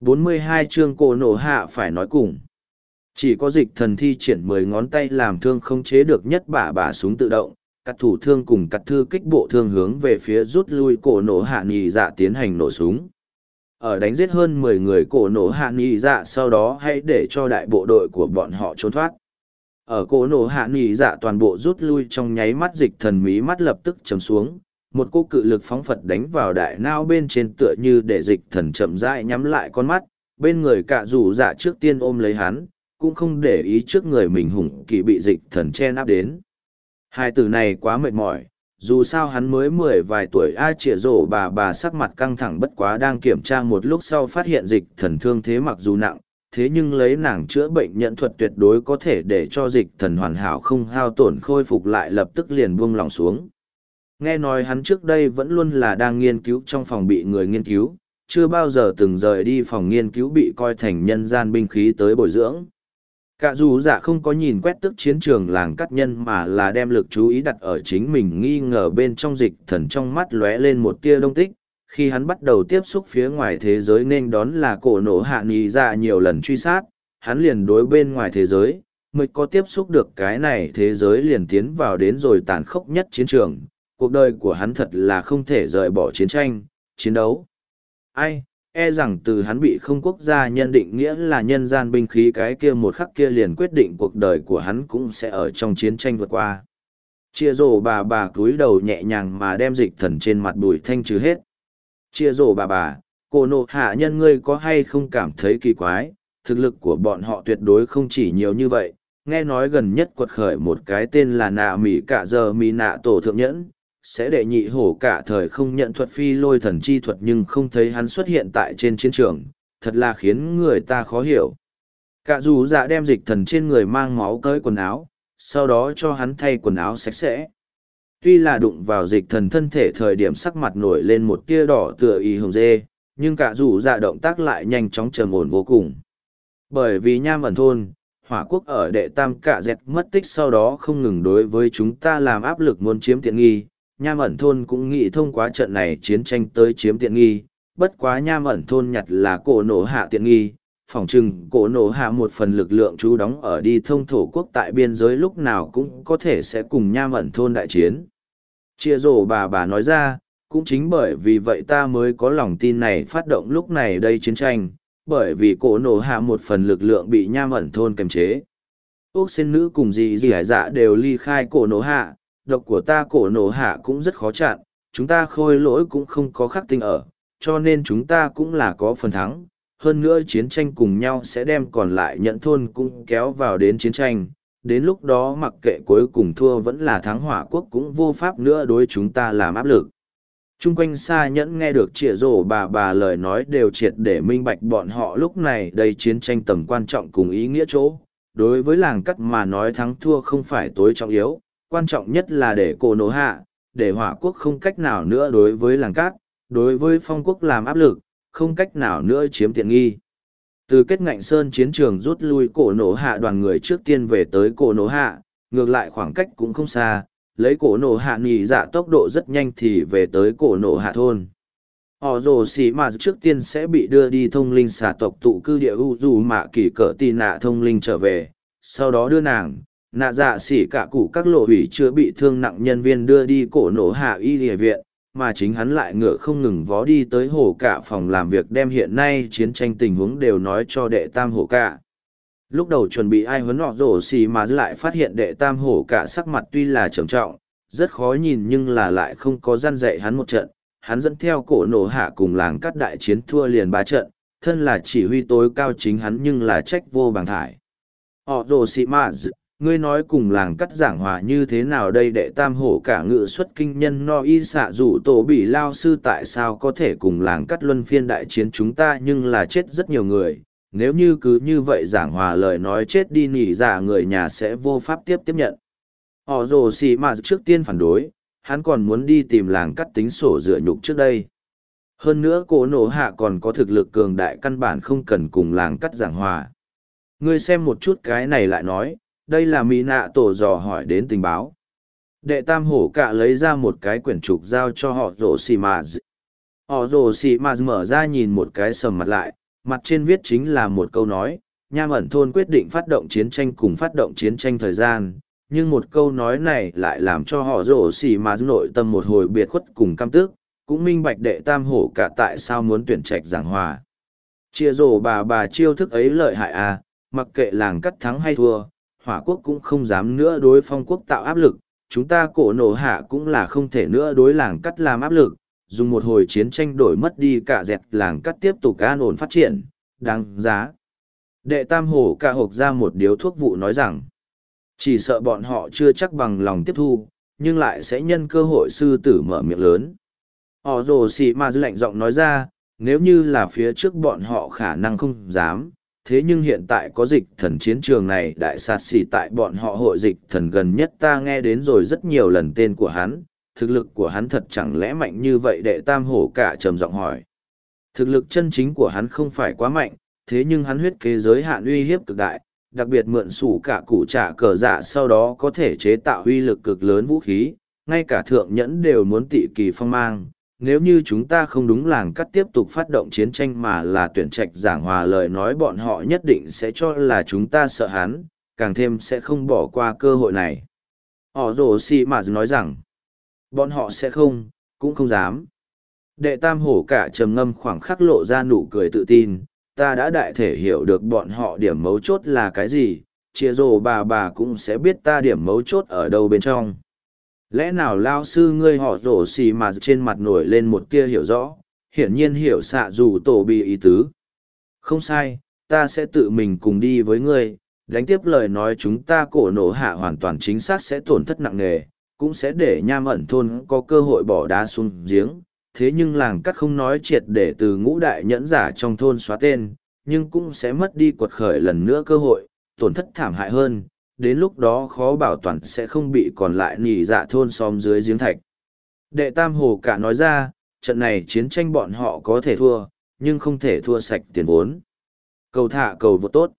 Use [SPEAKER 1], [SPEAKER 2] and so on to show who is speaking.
[SPEAKER 1] 42 chương cổ nổ hạ phải nói cùng. Chỉ có dịch thần thi triển mười ngón tay làm thương không chế được nhất bả bả súng tự động, cắt thủ thương cùng cắt thư kích bộ thương hướng về phía rút lui cổ nổ hạ nhì dạ tiến hành nổ súng. Ở đánh giết hơn mười người cổ nổ hạ nhì dạ sau đó hãy để cho đại bộ đội của bọn họ trốn thoát. Ở cổ nổ hạ nhì dạ toàn bộ rút lui trong nháy mắt dịch thần mí mắt lập tức chấm xuống, một cô cự lực phóng phật đánh vào đại nao bên trên tựa như để dịch thần chậm rãi nhắm lại con mắt, bên người cạ rủ dạ trước tiên ôm lấy hắn, cũng không để ý trước người mình hùng kỳ bị dịch thần chen áp đến. Hai từ này quá mệt mỏi, dù sao hắn mới mười vài tuổi a chĩa rổ bà bà sắc mặt căng thẳng bất quá đang kiểm tra một lúc sau phát hiện dịch thần thương thế mặc dù nặng, thế nhưng lấy nàng chữa bệnh nhận thuật tuyệt đối có thể để cho dịch thần hoàn hảo không hao tổn khôi phục lại lập tức liền buông lòng xuống. Nghe nói hắn trước đây vẫn luôn là đang nghiên cứu trong phòng bị người nghiên cứu, chưa bao giờ từng rời đi phòng nghiên cứu bị coi thành nhân gian binh khí tới bồi dưỡng. Cả dù giả không có nhìn quét tức chiến trường làng cắt nhân mà là đem lực chú ý đặt ở chính mình nghi ngờ bên trong dịch thần trong mắt lóe lên một tia đông tích. Khi hắn bắt đầu tiếp xúc phía ngoài thế giới nên đón là cổ nổ hạ nghi ra dạ nhiều lần truy sát, hắn liền đối bên ngoài thế giới, mới có tiếp xúc được cái này thế giới liền tiến vào đến rồi tàn khốc nhất chiến trường. Cuộc đời của hắn thật là không thể rời bỏ chiến tranh, chiến đấu. Ai, e rằng từ hắn bị không quốc gia nhân định nghĩa là nhân gian binh khí cái kia một khắc kia liền quyết định cuộc đời của hắn cũng sẽ ở trong chiến tranh vượt qua. Chia rổ bà bà cúi đầu nhẹ nhàng mà đem dịch thần trên mặt bùi thanh trừ hết. Chia rổ bà bà, cô nộ hạ nhân ngươi có hay không cảm thấy kỳ quái, thực lực của bọn họ tuyệt đối không chỉ nhiều như vậy. Nghe nói gần nhất quật khởi một cái tên là nạ mỉ cả giờ mỉ nạ tổ thượng nhẫn, sẽ đệ nhị hổ cả thời không nhận thuật phi lôi thần chi thuật nhưng không thấy hắn xuất hiện tại trên chiến trường, thật là khiến người ta khó hiểu. Cả dù dạ đem dịch thần trên người mang máu cởi quần áo, sau đó cho hắn thay quần áo sạch sẽ. Tuy là đụng vào dịch thần thân thể thời điểm sắc mặt nổi lên một tia đỏ tựa y hồng dê, nhưng cả dù dạ động tác lại nhanh chóng trầm ổn vô cùng. Bởi vì nham ẩn thôn, hỏa quốc ở đệ tam cả dẹt mất tích sau đó không ngừng đối với chúng ta làm áp lực muốn chiếm tiện nghi, nham ẩn thôn cũng nghĩ thông qua trận này chiến tranh tới chiếm tiện nghi, bất quá nham ẩn thôn nhặt là cổ nổ hạ tiện nghi, phỏng chừng cổ nổ hạ một phần lực lượng chú đóng ở đi thông thổ quốc tại biên giới lúc nào cũng có thể sẽ cùng nham ẩn thôn đại chiến. Chia rổ bà bà nói ra, cũng chính bởi vì vậy ta mới có lòng tin này phát động lúc này đây chiến tranh, bởi vì cổ nổ hạ một phần lực lượng bị nham ẩn thôn kềm chế. Úc xin nữ cùng dì dì hải dạ đều ly khai cổ nổ hạ, độc của ta cổ nổ hạ cũng rất khó chặn, chúng ta khôi lỗi cũng không có khắc tinh ở, cho nên chúng ta cũng là có phần thắng. Hơn nữa chiến tranh cùng nhau sẽ đem còn lại nhận thôn cũng kéo vào đến chiến tranh, đến lúc đó mặc kệ cuối cùng thua vẫn là thắng hỏa quốc cũng vô pháp nữa đối chúng ta làm áp lực. Trung quanh xa nhẫn nghe được trịa rổ bà bà lời nói đều triệt để minh bạch bọn họ lúc này đây chiến tranh tầm quan trọng cùng ý nghĩa chỗ. Đối với làng cắt mà nói thắng thua không phải tối trọng yếu, quan trọng nhất là để cổ nổ hạ, để hỏa quốc không cách nào nữa đối với làng cát, đối với phong quốc làm áp lực, không cách nào nữa chiếm tiện nghi. Từ kết ngạnh sơn chiến trường rút lui cổ nổ hạ đoàn người trước tiên về tới cổ nổ hạ, ngược lại khoảng cách cũng không xa, lấy cổ nổ hạ nhì dạ tốc độ rất nhanh thì về tới cổ nổ hạ thôn. Họ rồ xì mà trước tiên sẽ bị đưa đi thông linh xà tộc tụ cư địa u dù mạ kỳ cỡ tì nạ thông linh trở về, sau đó đưa nàng, nạ dạ xỉ cả cụ các lộ hủy chưa bị thương nặng nhân viên đưa đi cổ nổ hạ y địa viện, mà chính hắn lại ngựa không ngừng vó đi tới hồ cả phòng làm việc đem hiện nay chiến tranh tình huống đều nói cho đệ tam hồ cả. Lúc đầu chuẩn bị ai huấn họ rổ xì mà lại phát hiện đệ tam hổ cả sắc mặt tuy là trầm trọng, rất khó nhìn nhưng là lại không có gian dạy hắn một trận. Hắn dẫn theo cổ nổ hạ cùng làng cắt đại chiến thua liền ba trận, thân là chỉ huy tối cao chính hắn nhưng là trách vô bằng thải. Họ rổ xì mà ngươi nói cùng làng cắt giảng hòa như thế nào đây đệ tam hổ cả ngự xuất kinh nhân no y xạ rủ tổ bị lao sư tại sao có thể cùng làng cắt luân phiên đại chiến chúng ta nhưng là chết rất nhiều người. Nếu như cứ như vậy giảng hòa lời nói chết đi nỉ giả người nhà sẽ vô pháp tiếp tiếp nhận. Họ rồ xì mà trước tiên phản đối, hắn còn muốn đi tìm làng cắt tính sổ dựa nhục trước đây. Hơn nữa cổ nổ hạ còn có thực lực cường đại căn bản không cần cùng làng cắt giảng hòa. Ngươi xem một chút cái này lại nói đây là mỹ nạ tổ dò hỏi đến tình báo đệ tam hổ cạ lấy ra một cái quyển trục giao cho họ rổ xì mà họ rổ xì mà mở ra nhìn một cái sầm mặt lại mặt trên viết chính là một câu nói, nham ẩn thôn quyết định phát động chiến tranh cùng phát động chiến tranh thời gian, nhưng một câu nói này lại làm cho họ rổ xì mà nội tâm một hồi biệt khuất cùng căm tước, cũng minh bạch đệ tam hổ cả tại sao muốn tuyển trạch giảng hòa. Chia rổ bà bà chiêu thức ấy lợi hại à, mặc kệ làng cắt thắng hay thua, hỏa quốc cũng không dám nữa đối phong quốc tạo áp lực, chúng ta cổ nổ hạ cũng là không thể nữa đối làng cắt làm áp lực, dùng một hồi chiến tranh đổi mất đi cả dẹt làng cắt tiếp tục an ổn phát triển, đáng giá. Đệ tam hổ cả hộp ra một điếu thuốc vụ nói rằng, chỉ sợ bọn họ chưa chắc bằng lòng tiếp thu, nhưng lại sẽ nhân cơ hội sư tử mở miệng lớn. Họ rồ xì mà dư lạnh giọng nói ra, nếu như là phía trước bọn họ khả năng không dám, thế nhưng hiện tại có dịch thần chiến trường này đại sạt xỉ tại bọn họ hội dịch thần gần nhất ta nghe đến rồi rất nhiều lần tên của hắn, thực lực của hắn thật chẳng lẽ mạnh như vậy đệ tam hổ cả trầm giọng hỏi. Thực lực chân chính của hắn không phải quá mạnh, thế nhưng hắn huyết kế giới hạn uy hiếp cực đại, đặc biệt mượn sủ cả củ trả cờ dạ sau đó có thể chế tạo uy lực cực lớn vũ khí, ngay cả thượng nhẫn đều muốn tị kỳ phong mang. Nếu như chúng ta không đúng làng cắt tiếp tục phát động chiến tranh mà là tuyển trạch giảng hòa lời nói bọn họ nhất định sẽ cho là chúng ta sợ hắn, càng thêm sẽ không bỏ qua cơ hội này. Họ rồ si mà nói rằng, bọn họ sẽ không, cũng không dám. Đệ tam hổ cả trầm ngâm khoảng khắc lộ ra nụ cười tự tin, ta đã đại thể hiểu được bọn họ điểm mấu chốt là cái gì, chia rồ bà bà cũng sẽ biết ta điểm mấu chốt ở đâu bên trong. Lẽ nào lao sư ngươi họ rổ xì mà trên mặt nổi lên một tia hiểu rõ, hiển nhiên hiểu xạ dù tổ bị ý tứ. Không sai, ta sẽ tự mình cùng đi với ngươi, đánh tiếp lời nói chúng ta cổ nổ hạ hoàn toàn chính xác sẽ tổn thất nặng nề, cũng sẽ để nham ẩn thôn có cơ hội bỏ đá xuống giếng, thế nhưng làng cắt không nói triệt để từ ngũ đại nhẫn giả trong thôn xóa tên, nhưng cũng sẽ mất đi quật khởi lần nữa cơ hội, tổn thất thảm hại hơn, đến lúc đó khó bảo toàn sẽ không bị còn lại nỉ dạ thôn xóm dưới giếng thạch. Đệ Tam Hồ cả nói ra, trận này chiến tranh bọn họ có thể thua, nhưng không thể thua sạch tiền vốn. Cầu thả cầu vô tốt.